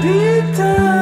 Peter.